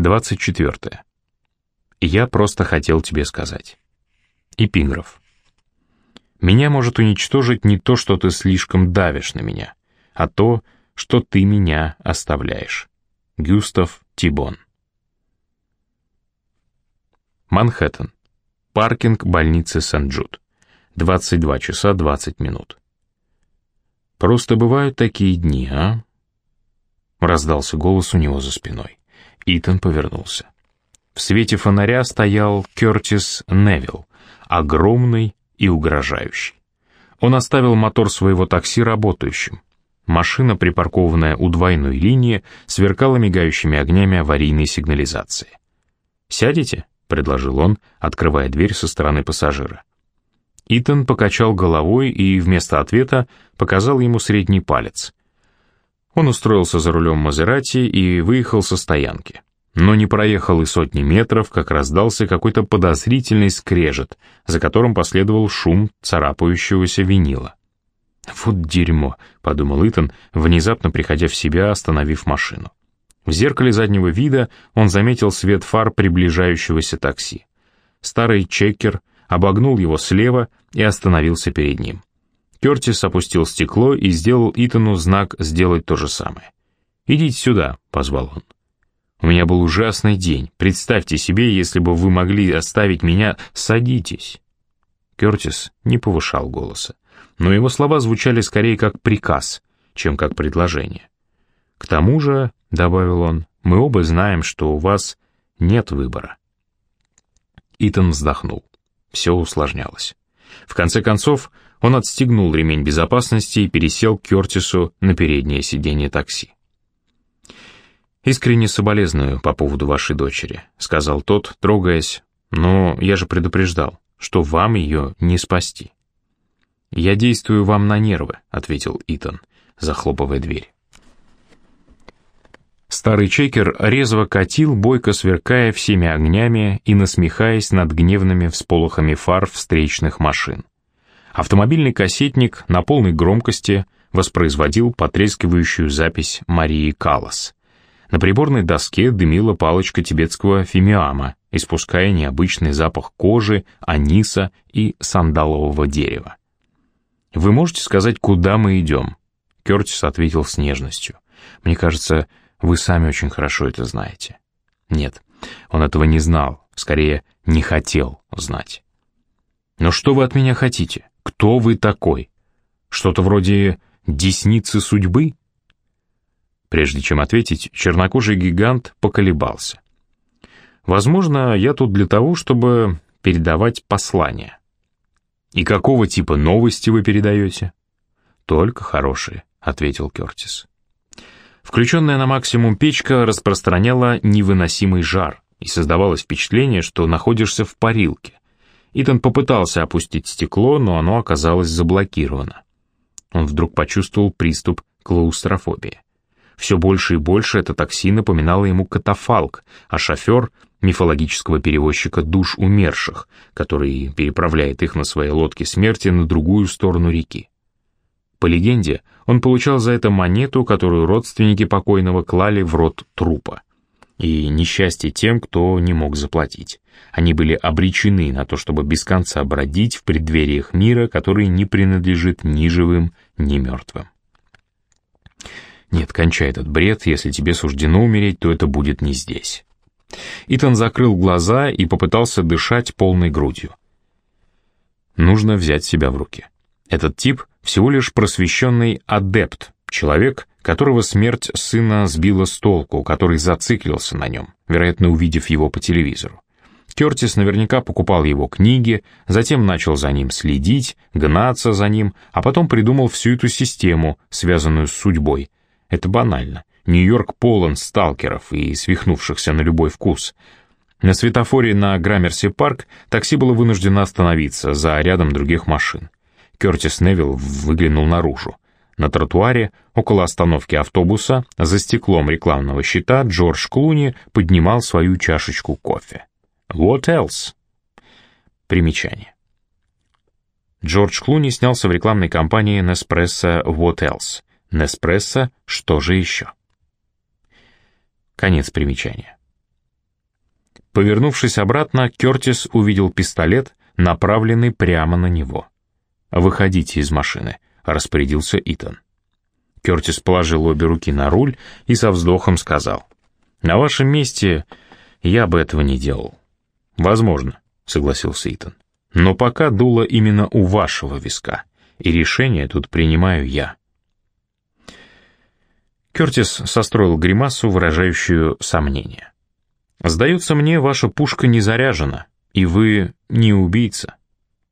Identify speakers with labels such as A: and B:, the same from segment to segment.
A: 24. Я просто хотел тебе сказать. Эпиграф. Меня может уничтожить не то, что ты слишком давишь на меня, а то, что ты меня оставляешь. Гюстав Тибон. Манхэттен. Паркинг больницы Сен-Джуд. 22 часа 20 минут. Просто бывают такие дни, а? Раздался голос у него за спиной. Итан повернулся. В свете фонаря стоял Кертис Невилл, огромный и угрожающий. Он оставил мотор своего такси работающим. Машина, припаркованная у двойной линии, сверкала мигающими огнями аварийной сигнализации. «Сядете?» — предложил он, открывая дверь со стороны пассажира. Итан покачал головой и вместо ответа показал ему средний палец. Он устроился за рулем Мазерати и выехал со стоянки. Но не проехал и сотни метров, как раздался какой-то подозрительный скрежет, за которым последовал шум царапающегося винила. «Вот дерьмо», — подумал Итан, внезапно приходя в себя, остановив машину. В зеркале заднего вида он заметил свет фар приближающегося такси. Старый чекер обогнул его слева и остановился перед ним. Кертис опустил стекло и сделал Итану знак сделать то же самое. «Идите сюда», — позвал он. «У меня был ужасный день. Представьте себе, если бы вы могли оставить меня... Садитесь». Кертис не повышал голоса, но его слова звучали скорее как приказ, чем как предложение. «К тому же», — добавил он, — «мы оба знаем, что у вас нет выбора». Итан вздохнул. Все усложнялось. В конце концов, он отстегнул ремень безопасности и пересел к Кертису на переднее сиденье такси. «Искренне соболезную по поводу вашей дочери», — сказал тот, трогаясь, «но я же предупреждал, что вам ее не спасти». «Я действую вам на нервы», — ответил Итан, захлопывая дверь. Старый чекер резво катил, бойко сверкая всеми огнями и насмехаясь над гневными всполохами фар встречных машин. Автомобильный кассетник на полной громкости воспроизводил потрескивающую запись Марии Калас. На приборной доске дымила палочка тибетского фимиама, испуская необычный запах кожи, аниса и сандалового дерева. «Вы можете сказать, куда мы идем?» Кертис ответил с нежностью. «Мне кажется, вы сами очень хорошо это знаете. Нет, он этого не знал, скорее, не хотел знать. Но что вы от меня хотите? Кто вы такой? Что-то вроде десницы судьбы? Прежде чем ответить, чернокожий гигант поколебался. Возможно, я тут для того, чтобы передавать послание. И какого типа новости вы передаете? Только хорошие, ответил Кертис. Включенная на максимум печка распространяла невыносимый жар, и создавалось впечатление, что находишься в парилке. Итан попытался опустить стекло, но оно оказалось заблокировано. Он вдруг почувствовал приступ клаустрофобии. Все больше и больше это такси напоминало ему катафалк, а шофер — мифологического перевозчика душ умерших, который переправляет их на своей лодке смерти на другую сторону реки. По легенде, он получал за это монету, которую родственники покойного клали в рот трупа. И несчастье тем, кто не мог заплатить. Они были обречены на то, чтобы без конца бродить в преддвериях мира, который не принадлежит ни живым, ни мертвым. Нет, кончай этот бред, если тебе суждено умереть, то это будет не здесь. Итан закрыл глаза и попытался дышать полной грудью. Нужно взять себя в руки. Этот тип всего лишь просвещенный адепт, человек, которого смерть сына сбила с толку, который зациклился на нем, вероятно, увидев его по телевизору. Кертис наверняка покупал его книги, затем начал за ним следить, гнаться за ним, а потом придумал всю эту систему, связанную с судьбой. Это банально. Нью-Йорк полон сталкеров и свихнувшихся на любой вкус. На светофоре на Граммерси-парк такси было вынуждено остановиться за рядом других машин. Кертис Невилл выглянул наружу. На тротуаре, около остановки автобуса, за стеклом рекламного щита Джордж Клуни поднимал свою чашечку кофе. «What else?» Примечание. Джордж Клуни снялся в рекламной кампании Nespresso «What else?» Nespresso «Что же еще?» Конец примечания. Повернувшись обратно, Кертис увидел пистолет, направленный прямо на него. «Выходите из машины», — распорядился Итан. Кертис положил обе руки на руль и со вздохом сказал. «На вашем месте я бы этого не делал». «Возможно», — согласился Итан. «Но пока дуло именно у вашего виска, и решение тут принимаю я». Кертис состроил гримасу, выражающую сомнение. «Сдается мне, ваша пушка не заряжена, и вы не убийца.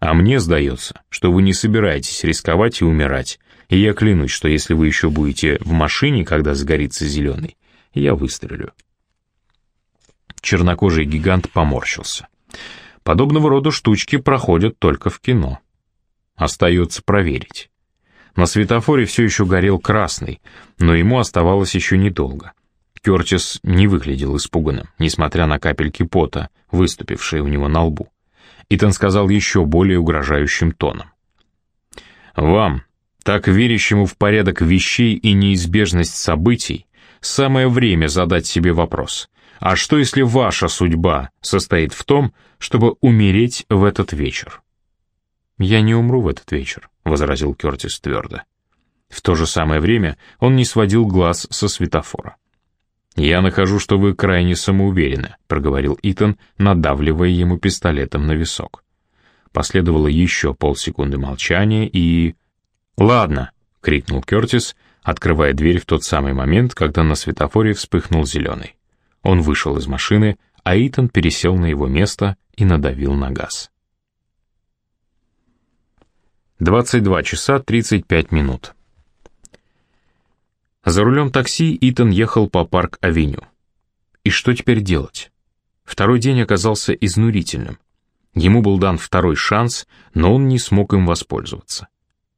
A: А мне сдается, что вы не собираетесь рисковать и умирать, и я клянусь, что если вы еще будете в машине, когда загорится зеленый, я выстрелю». Чернокожий гигант поморщился. Подобного рода штучки проходят только в кино. Остается проверить. На светофоре все еще горел красный, но ему оставалось еще недолго. Кертис не выглядел испуганным, несмотря на капельки пота, выступившие у него на лбу. Итан сказал еще более угрожающим тоном. «Вам, так верящему в порядок вещей и неизбежность событий, самое время задать себе вопрос, а что если ваша судьба состоит в том, чтобы умереть в этот вечер? «Я не умру в этот вечер», — возразил Кертис твердо. В то же самое время он не сводил глаз со светофора. «Я нахожу, что вы крайне самоуверены», — проговорил Итан, надавливая ему пистолетом на висок. Последовало еще полсекунды молчания и... «Ладно», — крикнул Кертис, открывая дверь в тот самый момент, когда на светофоре вспыхнул зеленый. Он вышел из машины, а Итан пересел на его место и надавил на газ. 22 часа 35 минут. За рулем такси Итан ехал по парк-авеню. И что теперь делать? Второй день оказался изнурительным. Ему был дан второй шанс, но он не смог им воспользоваться.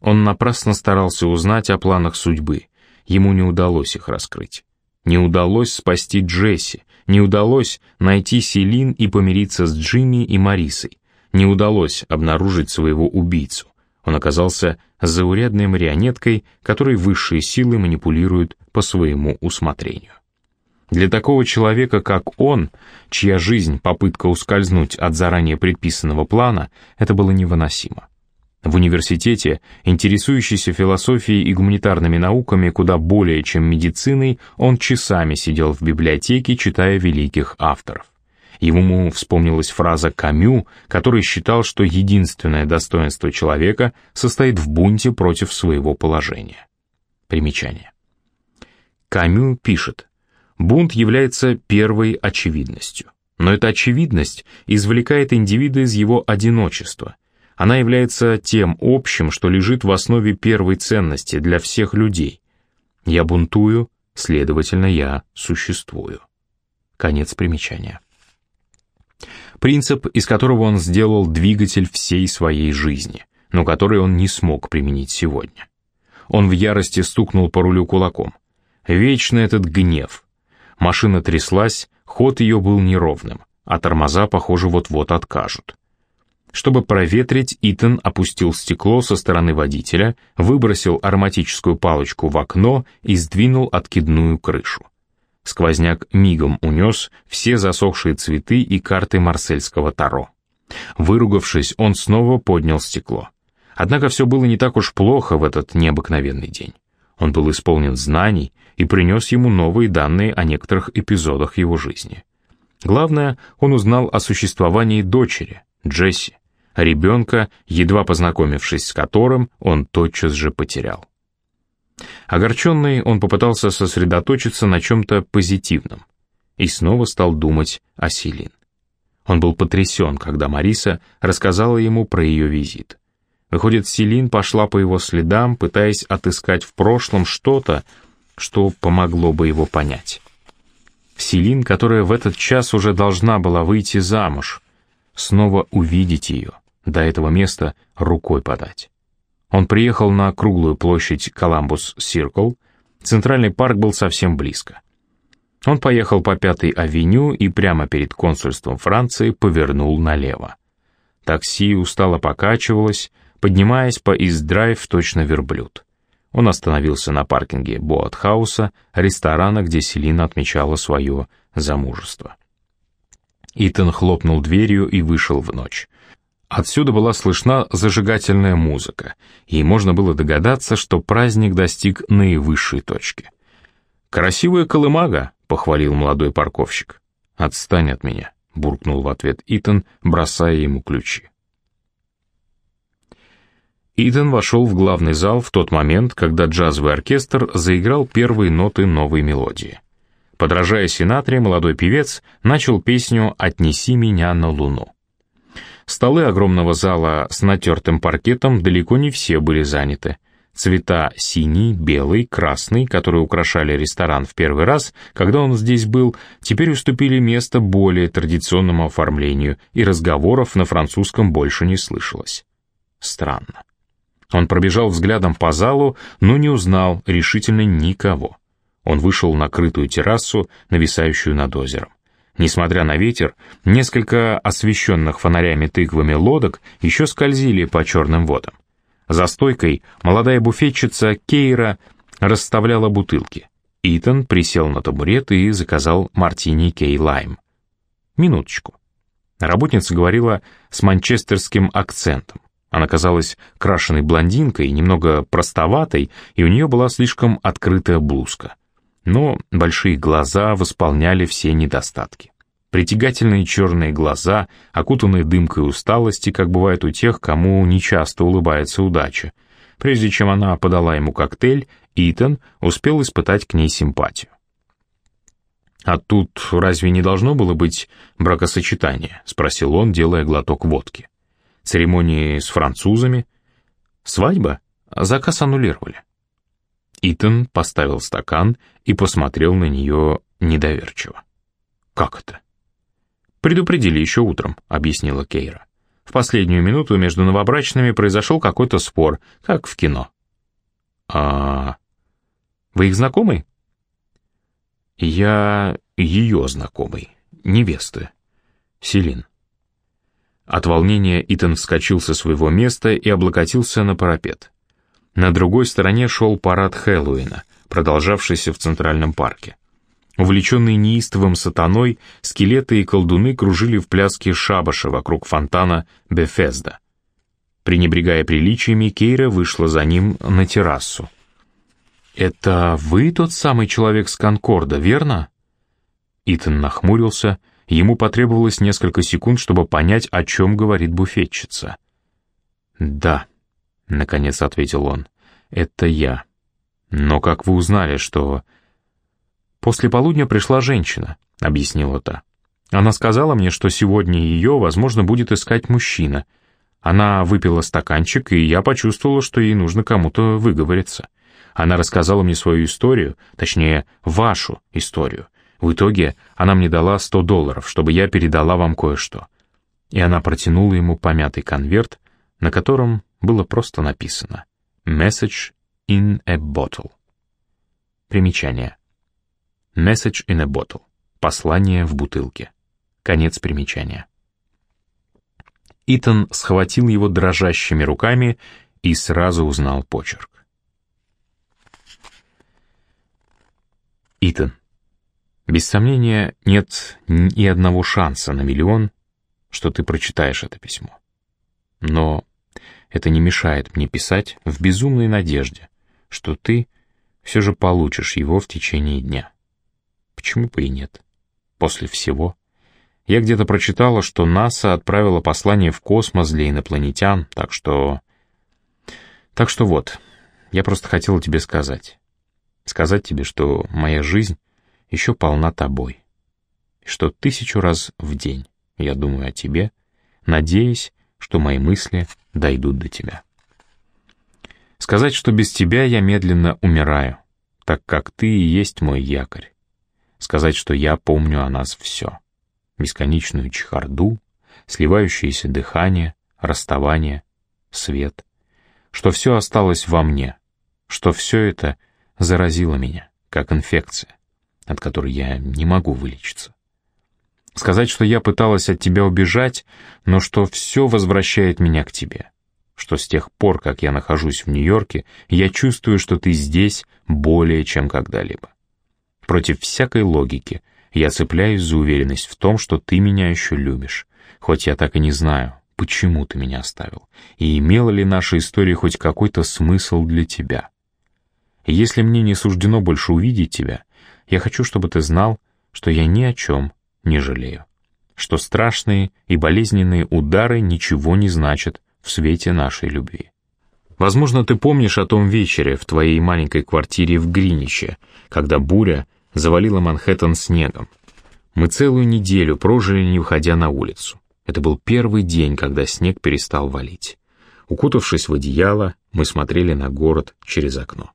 A: Он напрасно старался узнать о планах судьбы, ему не удалось их раскрыть. Не удалось спасти Джесси, не удалось найти Селин и помириться с Джимми и Марисой, не удалось обнаружить своего убийцу. Он оказался заурядной марионеткой, которой высшие силы манипулируют по своему усмотрению. Для такого человека, как он, чья жизнь — попытка ускользнуть от заранее предписанного плана, это было невыносимо. В университете, интересующийся философией и гуманитарными науками куда более, чем медициной, он часами сидел в библиотеке, читая великих авторов. Ему вспомнилась фраза Камю, который считал, что единственное достоинство человека состоит в бунте против своего положения. Примечание. Камю пишет, «Бунт является первой очевидностью, но эта очевидность извлекает индивида из его одиночества, она является тем общим, что лежит в основе первой ценности для всех людей. Я бунтую, следовательно, я существую. Конец примечания. Принцип, из которого он сделал двигатель всей своей жизни, но который он не смог применить сегодня. Он в ярости стукнул по рулю кулаком. Вечно этот гнев. Машина тряслась, ход ее был неровным, а тормоза, похоже, вот-вот откажут. Чтобы проветрить, Итан опустил стекло со стороны водителя, выбросил ароматическую палочку в окно и сдвинул откидную крышу. Сквозняк мигом унес все засохшие цветы и карты марсельского таро. Выругавшись, он снова поднял стекло. Однако все было не так уж плохо в этот необыкновенный день. Он был исполнен знаний и принес ему новые данные о некоторых эпизодах его жизни. Главное, он узнал о существовании дочери, Джесси ребенка, едва познакомившись с которым, он тотчас же потерял. Огорченный, он попытался сосредоточиться на чем-то позитивном и снова стал думать о Селин. Он был потрясен, когда Мариса рассказала ему про ее визит. Выходит, Селин пошла по его следам, пытаясь отыскать в прошлом что-то, что помогло бы его понять. Селин, которая в этот час уже должна была выйти замуж, снова увидеть ее, до этого места рукой подать. Он приехал на круглую площадь Коламбус-Сиркл, центральный парк был совсем близко. Он поехал по Пятой авеню и прямо перед консульством Франции повернул налево. Такси устало покачивалось, поднимаясь по Ист-Драйв точно верблюд. Он остановился на паркинге Боатхауса, ресторана, где Селина отмечала свое замужество. Итан хлопнул дверью и вышел в ночь. Отсюда была слышна зажигательная музыка, и можно было догадаться, что праздник достиг наивысшей точки. «Красивая колымага», — похвалил молодой парковщик. «Отстань от меня», — буркнул в ответ Итан, бросая ему ключи. Итан вошел в главный зал в тот момент, когда джазовый оркестр заиграл первые ноты новой мелодии. Подражая Синатре, молодой певец начал песню «Отнеси меня на луну». Столы огромного зала с натертым паркетом далеко не все были заняты. Цвета синий, белый, красный, которые украшали ресторан в первый раз, когда он здесь был, теперь уступили место более традиционному оформлению, и разговоров на французском больше не слышалось. Странно. Он пробежал взглядом по залу, но не узнал решительно никого. Он вышел на крытую террасу, нависающую над озером. Несмотря на ветер, несколько освещенных фонарями тыквами лодок еще скользили по черным водам. За стойкой молодая буфетчица Кейра расставляла бутылки. Итан присел на табурет и заказал мартини Кей Лайм. Минуточку. Работница говорила с манчестерским акцентом. Она казалась крашеной блондинкой, немного простоватой, и у нее была слишком открытая блузка. Но большие глаза восполняли все недостатки. Притягательные черные глаза, окутанные дымкой усталости, как бывает у тех, кому нечасто улыбается удача. Прежде чем она подала ему коктейль, Итан успел испытать к ней симпатию. «А тут разве не должно было быть бракосочетание?» — спросил он, делая глоток водки церемонии с французами. Свадьба? Заказ аннулировали. Итан поставил стакан и посмотрел на нее недоверчиво. «Как это?» «Предупредили еще утром», — объяснила Кейра. «В последнюю минуту между новобрачными произошел какой-то спор, как в кино». «А... вы их знакомый?» «Я ее знакомый, невесты, Селин». От волнения Итан вскочил со своего места и облокотился на парапет. На другой стороне шел парад Хэллоуина, продолжавшийся в Центральном парке. Увлеченные неистовым сатаной, скелеты и колдуны кружили в пляске шабаша вокруг фонтана Бефезда. Пренебрегая приличиями, Кейра вышла за ним на террасу. «Это вы тот самый человек с Конкорда, верно?» Итан нахмурился Ему потребовалось несколько секунд, чтобы понять, о чем говорит буфетчица. «Да», — наконец ответил он, — «это я. Но как вы узнали, что...» «После полудня пришла женщина», — объяснила та. «Она сказала мне, что сегодня ее, возможно, будет искать мужчина. Она выпила стаканчик, и я почувствовала, что ей нужно кому-то выговориться. Она рассказала мне свою историю, точнее, вашу историю, в итоге она мне дала 100 долларов, чтобы я передала вам кое-что. И она протянула ему помятый конверт, на котором было просто написано «Message in a bottle». Примечание. «Message in a bottle». Послание в бутылке. Конец примечания. Итан схватил его дрожащими руками и сразу узнал почерк. Итан. Без сомнения, нет ни одного шанса на миллион, что ты прочитаешь это письмо. Но это не мешает мне писать в безумной надежде, что ты все же получишь его в течение дня. Почему бы и нет? После всего. Я где-то прочитала, что НАСА отправила послание в космос для инопланетян, так что... Так что вот, я просто хотела тебе сказать. Сказать тебе, что моя жизнь еще полна тобой. И что тысячу раз в день я думаю о тебе, надеясь, что мои мысли дойдут до тебя. Сказать, что без тебя я медленно умираю, так как ты и есть мой якорь. Сказать, что я помню о нас все. Бесконечную чехарду, сливающееся дыхание, расставание, свет. Что все осталось во мне, что все это заразило меня, как инфекция от которой я не могу вылечиться. Сказать, что я пыталась от тебя убежать, но что все возвращает меня к тебе. Что с тех пор, как я нахожусь в Нью-Йорке, я чувствую, что ты здесь более чем когда-либо. Против всякой логики Я цепляюсь за уверенность в том, что ты меня еще любишь, хоть я так и не знаю, почему ты меня оставил, и имела ли наша история хоть какой-то смысл для тебя. если мне не суждено больше увидеть тебя, я хочу, чтобы ты знал, что я ни о чем не жалею, что страшные и болезненные удары ничего не значат в свете нашей любви. Возможно, ты помнишь о том вечере в твоей маленькой квартире в Гриниче, когда буря завалила Манхэттен снегом. Мы целую неделю прожили, не выходя на улицу. Это был первый день, когда снег перестал валить. Укутавшись в одеяло, мы смотрели на город через окно.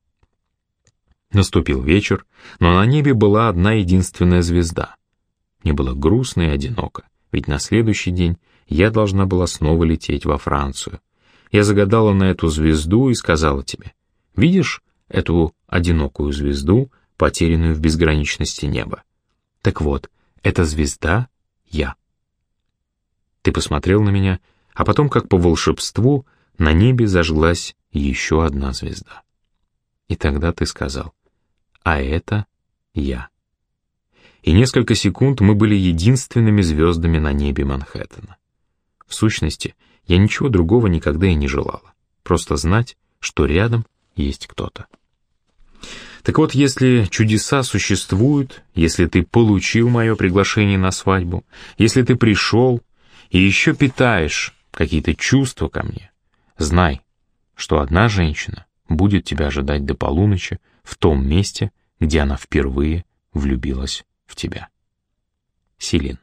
A: Наступил вечер, но на небе была одна единственная звезда. Мне было грустно и одиноко, ведь на следующий день я должна была снова лететь во Францию, я загадала на эту звезду и сказала тебе, видишь эту одинокую звезду, потерянную в безграничности неба? Так вот, эта звезда — я. Ты посмотрел на меня, а потом, как по волшебству, на небе зажглась еще одна звезда. И тогда ты сказал, а это я. И несколько секунд мы были единственными звездами на небе Манхэттена. В сущности, я ничего другого никогда и не желала. Просто знать, что рядом есть кто-то. Так вот, если чудеса существуют, если ты получил мое приглашение на свадьбу, если ты пришел и еще питаешь какие-то чувства ко мне, знай, что одна женщина будет тебя ожидать до полуночи в том месте, где она впервые влюбилась в тебя. Селин.